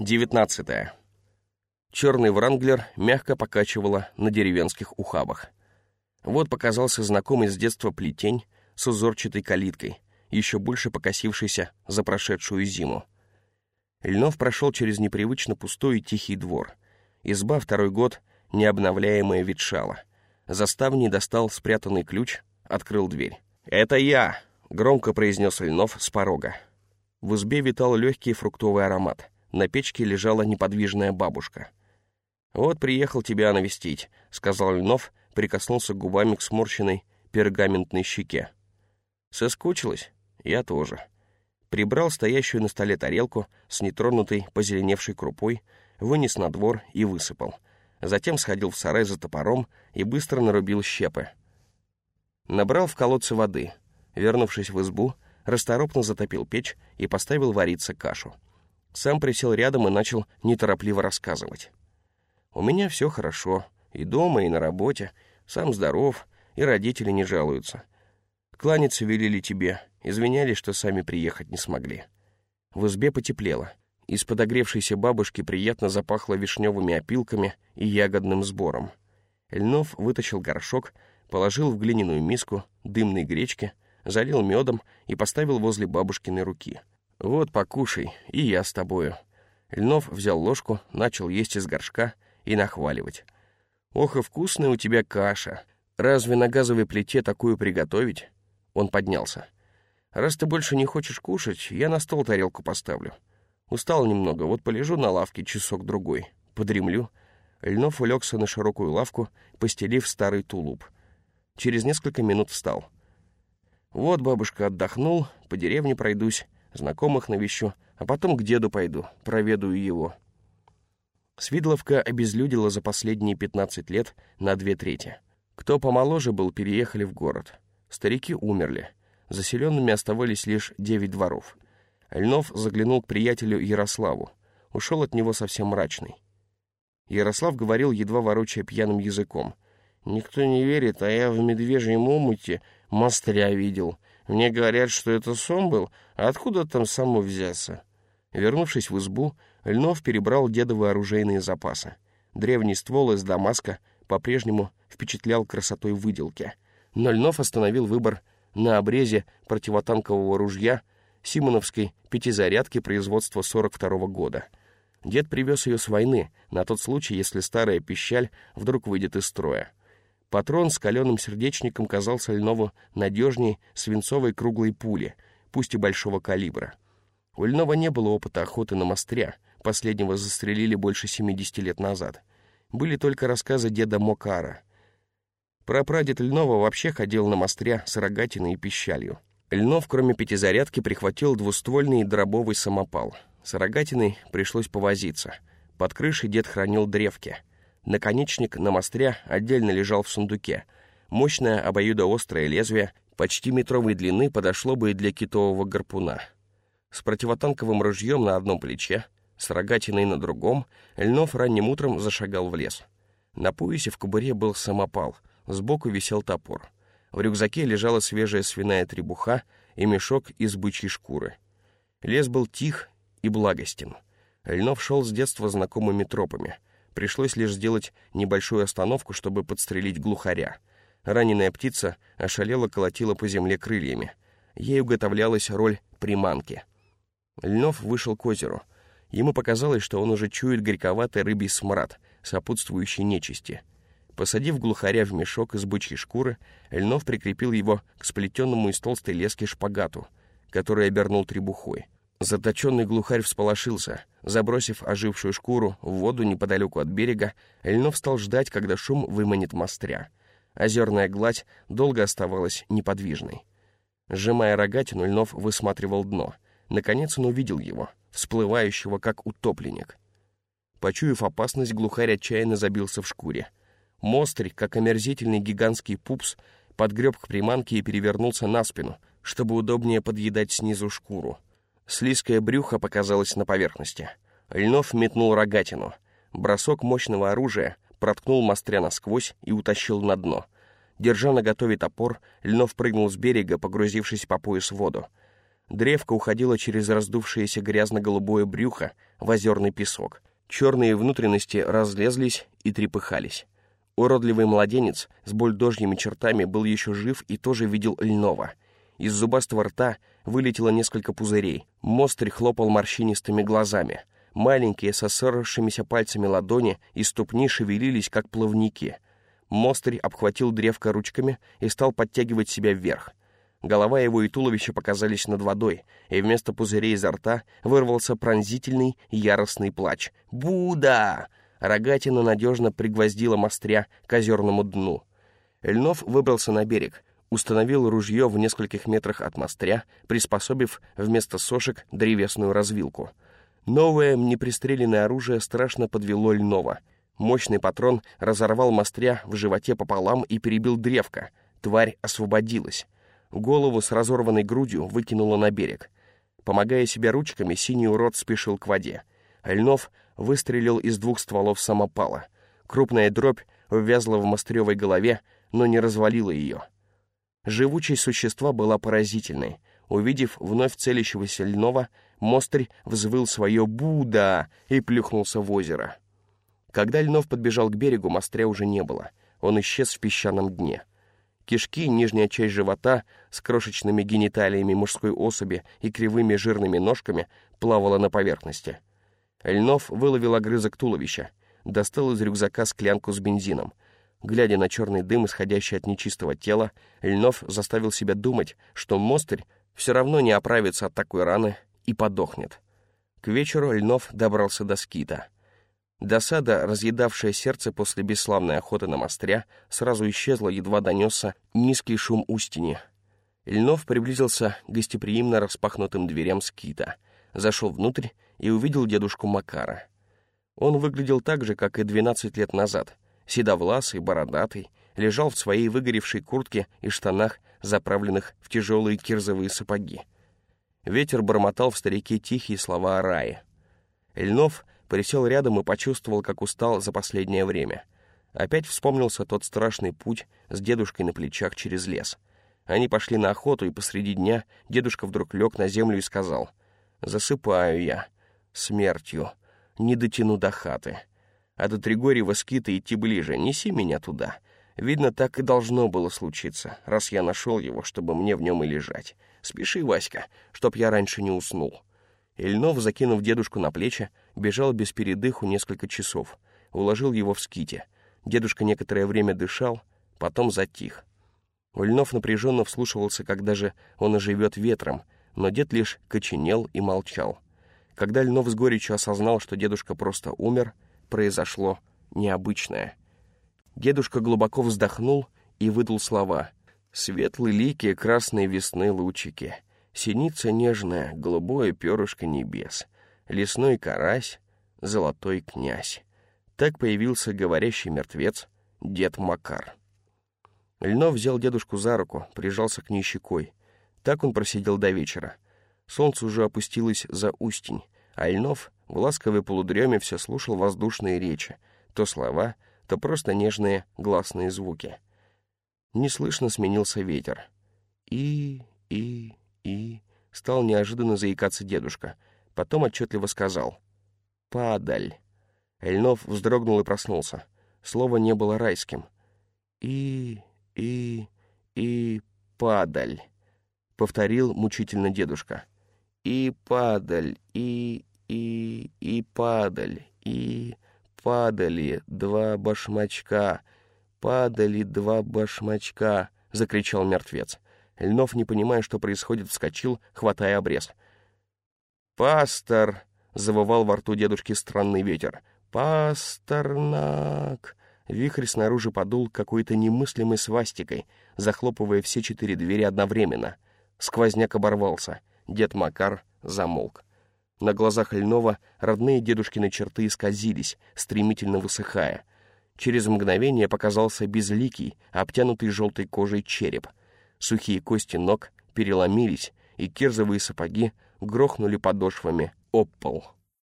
19. Черный вранглер мягко покачивала на деревенских ухабах. Вот показался знакомый с детства плетень с узорчатой калиткой, еще больше покосившийся за прошедшую зиму. Льнов прошел через непривычно пустой и тихий двор. Изба второй год необновляемая ветшала. Заставни достал спрятанный ключ, открыл дверь. «Это я!» — громко произнес Льнов с порога. В избе витал легкий фруктовый аромат. На печке лежала неподвижная бабушка. «Вот приехал тебя навестить», — сказал Льнов, прикоснулся губами к сморщенной пергаментной щеке. «Соскучилась? Я тоже». Прибрал стоящую на столе тарелку с нетронутой позеленевшей крупой, вынес на двор и высыпал. Затем сходил в сарай за топором и быстро нарубил щепы. Набрал в колодце воды. Вернувшись в избу, расторопно затопил печь и поставил вариться кашу. Сам присел рядом и начал неторопливо рассказывать. «У меня все хорошо, и дома, и на работе, сам здоров, и родители не жалуются. Кланяться велели тебе, извинялись, что сами приехать не смогли». В избе потеплело. Из подогревшейся бабушки приятно запахло вишневыми опилками и ягодным сбором. Льнов вытащил горшок, положил в глиняную миску дымной гречки, залил медом и поставил возле бабушкиной руки. «Вот, покушай, и я с тобою». Льнов взял ложку, начал есть из горшка и нахваливать. «Ох и вкусная у тебя каша! Разве на газовой плите такую приготовить?» Он поднялся. «Раз ты больше не хочешь кушать, я на стол тарелку поставлю. Устал немного, вот полежу на лавке часок-другой, подремлю». Льнов улегся на широкую лавку, постелив старый тулуп. Через несколько минут встал — вот, бабушка, отдохнул, по деревне пройдусь, знакомых навещу, а потом к деду пойду, проведаю его. Свидловка обезлюдила за последние 15 лет на две трети. Кто помоложе был, переехали в город. Старики умерли. Заселенными оставались лишь девять дворов. Льнов заглянул к приятелю Ярославу. Ушел от него совсем мрачный. Ярослав говорил, едва ворочая пьяным языком. «Никто не верит, а я в медвежьем омуте Мостря видел. Мне говорят, что это сон был, а откуда там само взяться? Вернувшись в избу, Льнов перебрал дедовы оружейные запасы. Древний ствол из Дамаска по-прежнему впечатлял красотой выделки. Но Льнов остановил выбор на обрезе противотанкового ружья Симоновской пятизарядки производства 42 -го года. Дед привез ее с войны, на тот случай, если старая пищаль вдруг выйдет из строя. Патрон с каленым сердечником казался Льнову надежнее свинцовой круглой пули, пусть и большого калибра. У Льнова не было опыта охоты на мостря, последнего застрелили больше 70 лет назад. Были только рассказы деда Мокара. Прапрадед Льнова вообще ходил на мостря с рогатиной и пищалью. Льнов, кроме пятизарядки, прихватил двуствольный дробовый самопал. С рогатиной пришлось повозиться. Под крышей дед хранил древки — Наконечник на мостря отдельно лежал в сундуке. Мощное обоюдоострое лезвие почти метровой длины подошло бы и для китового гарпуна. С противотанковым ружьем на одном плече, с рогатиной на другом, Льнов ранним утром зашагал в лес. На поясе в кобуре был самопал, сбоку висел топор. В рюкзаке лежала свежая свиная требуха и мешок из бычьей шкуры. Лес был тих и благостен. Льнов шел с детства знакомыми тропами — Пришлось лишь сделать небольшую остановку, чтобы подстрелить глухаря. Раненая птица ошалела колотила по земле крыльями. Ей уготовлялась роль приманки. Льнов вышел к озеру. Ему показалось, что он уже чует горьковатый рыбий смрад, сопутствующий нечисти. Посадив глухаря в мешок из бычьей шкуры, Льнов прикрепил его к сплетенному из толстой лески шпагату, который обернул требухой. Заточенный глухарь всполошился. Забросив ожившую шкуру в воду неподалеку от берега, Льнов стал ждать, когда шум выманит мостря. Озерная гладь долго оставалась неподвижной. Сжимая рогатину, Льнов высматривал дно. Наконец он увидел его, всплывающего как утопленник. Почуяв опасность, глухарь отчаянно забился в шкуре. Мострь, как омерзительный гигантский пупс, подгреб к приманке и перевернулся на спину, чтобы удобнее подъедать снизу шкуру. Слизкое брюхо показалось на поверхности. Льнов метнул рогатину. Бросок мощного оружия проткнул мостря насквозь и утащил на дно. Держа на готове топор, Льнов прыгнул с берега, погрузившись по пояс в воду. Древко уходило через раздувшееся грязно-голубое брюхо в озерный песок. Черные внутренности разлезлись и трепыхались. Уродливый младенец с бульдожьими чертами был еще жив и тоже видел льного. Из зубастого рта вылетело несколько пузырей. Мострь хлопал морщинистыми глазами. Маленькие, со ссорившимися пальцами ладони и ступни шевелились, как плавники. Мострь обхватил древко ручками и стал подтягивать себя вверх. Голова его и туловище показались над водой, и вместо пузырей изо рта вырвался пронзительный яростный плач. «Буда!» Рогатина надежно пригвоздила мостря к озерному дну. Эльнов выбрался на берег, установил ружье в нескольких метрах от мостря, приспособив вместо сошек древесную развилку. Новое, непристреленное оружие страшно подвело Льнова. Мощный патрон разорвал мостря в животе пополам и перебил древко. Тварь освободилась. Голову с разорванной грудью выкинуло на берег. Помогая себе ручками, синий урод спешил к воде. Льнов выстрелил из двух стволов самопала. Крупная дробь ввязла в мостревой голове, но не развалила ее. Живучесть существа была поразительной. Увидев вновь целящегося Льнова, Мострь взвыл свое «Буда!» и плюхнулся в озеро. Когда Льнов подбежал к берегу, Мостря уже не было. Он исчез в песчаном дне. Кишки, нижняя часть живота с крошечными гениталиями мужской особи и кривыми жирными ножками плавала на поверхности. Льнов выловил огрызок туловища, достал из рюкзака склянку с бензином. Глядя на черный дым, исходящий от нечистого тела, Льнов заставил себя думать, что Мостырь все равно не оправится от такой раны и подохнет. К вечеру Льнов добрался до скита — Досада, разъедавшая сердце после бесславной охоты на мостря, сразу исчезла, едва донесся низкий шум устини. Ильнов приблизился к гостеприимно распахнутым дверям скита, зашел внутрь и увидел дедушку Макара. Он выглядел так же, как и 12 лет назад, седовласый, бородатый, лежал в своей выгоревшей куртке и штанах, заправленных в тяжелые кирзовые сапоги. Ветер бормотал в старике тихие слова о рае. Ильнов Присел рядом и почувствовал, как устал за последнее время. Опять вспомнился тот страшный путь с дедушкой на плечах через лес. Они пошли на охоту, и посреди дня дедушка вдруг лег на землю и сказал, «Засыпаю я. Смертью. Не дотяну до хаты. А до Тригорьева скита идти ближе. Неси меня туда. Видно, так и должно было случиться, раз я нашел его, чтобы мне в нем и лежать. Спеши, Васька, чтоб я раньше не уснул». Ильнов, закинув дедушку на плечи, бежал без передыху несколько часов, уложил его в ските. Дедушка некоторое время дышал, потом затих. Ульнов напряженно вслушивался, когда же он оживет ветром, но дед лишь коченел и молчал. Когда Льнов с горечью осознал, что дедушка просто умер, произошло необычное. Дедушка глубоко вздохнул и выдал слова «Светлые лики красной весны лучики». Синица нежная, голубое перышко небес, лесной карась, золотой князь. Так появился говорящий мертвец, дед Макар. Льнов взял дедушку за руку, прижался к ней щекой. Так он просидел до вечера. Солнце уже опустилось за устень, а Льнов в ласковой полудреме все слушал воздушные речи, то слова, то просто нежные гласные звуки. Неслышно сменился ветер. И, и, и... Стал неожиданно заикаться дедушка. Потом отчетливо сказал. «Падаль». Эльнов вздрогнул и проснулся. Слово не было райским. «И... и... и... падаль», — повторил мучительно дедушка. «И падаль, и... и... и падаль, и... падали два башмачка, падали два башмачка», — закричал мертвец. Льнов, не понимая, что происходит, вскочил, хватая обрез. «Пастор!» — завывал во рту дедушки странный ветер. «Пасторнак!» Вихрь снаружи подул какой-то немыслимой свастикой, захлопывая все четыре двери одновременно. Сквозняк оборвался. Дед Макар замолк. На глазах Льнова родные дедушкины черты исказились, стремительно высыхая. Через мгновение показался безликий, обтянутый желтой кожей череп — Сухие кости ног переломились, и кирзовые сапоги грохнули подошвами об пол.